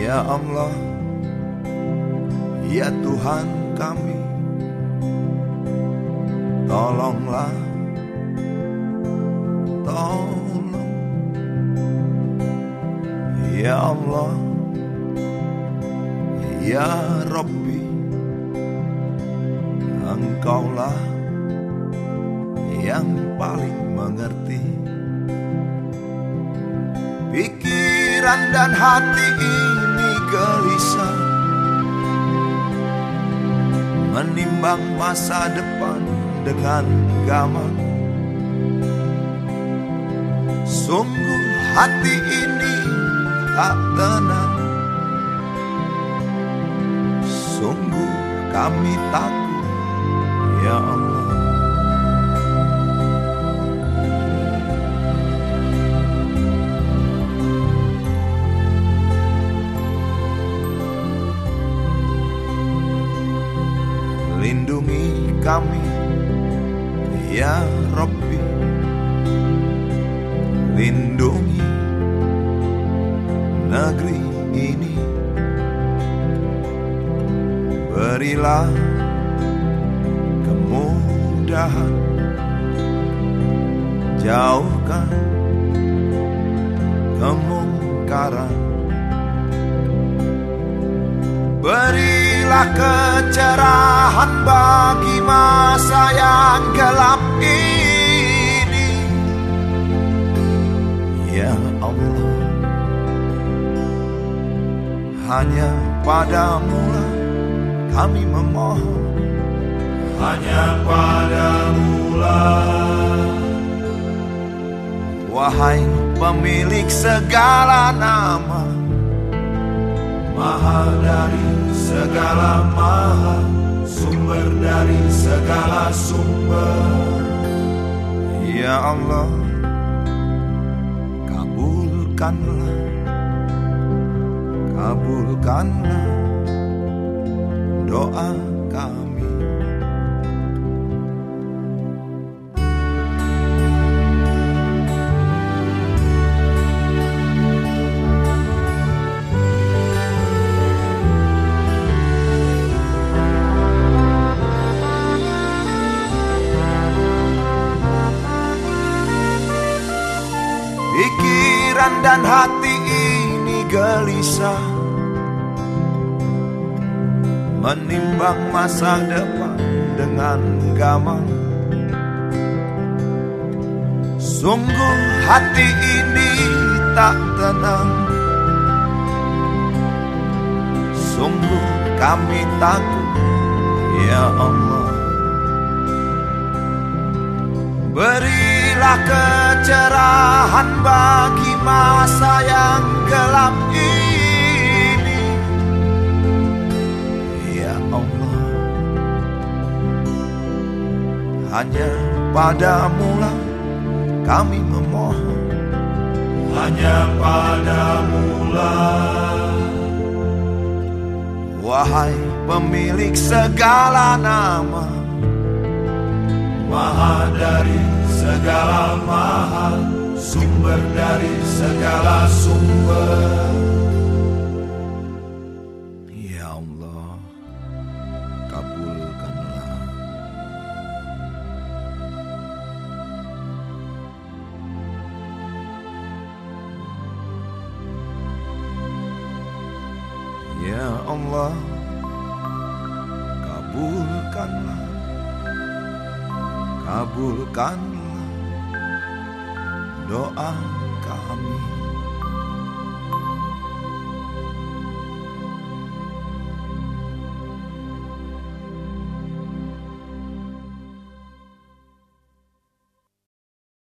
Ya Allah Ya Tuhan kami Tolonglah Tolong. Ya Allah Ya Rabbi Engkaulah yang paling mengerti Pikiran dan hati ini gelisah Menimbang masa depan dengan gamang. Sungguh hati ini tak tenang. Sungguh kami takut Ya Allah Lindungi kami Ya Rabbi. Lindungi negeri ini. Berilah kemudahan. Jauhkan kemungkaran Berilah kecerahan bagi masa yang gelap ini. Ya Allah Hanya padamu lah kami memohon. Hanya padamu lah. Wahai pemilik segala nama. Maha dari segala maha Sumber dari segala sumber. Ya Allah Kabulkanlah Kabulkanlah Doa kami dan hati ini gelisah. Menimbang masa depan dengan gamang. Sungguh hati ini tak tenang. Sungguh kami takut Ya Allah. Berilah kecerahan Hanya padamu lah kami memohon. Hanya padamu lah. Wahai pemilik segala nama. Maha dari segala maha Sumber dari segala sumber Ya Allah Kabulkanlah Kabulkanlah Doa kami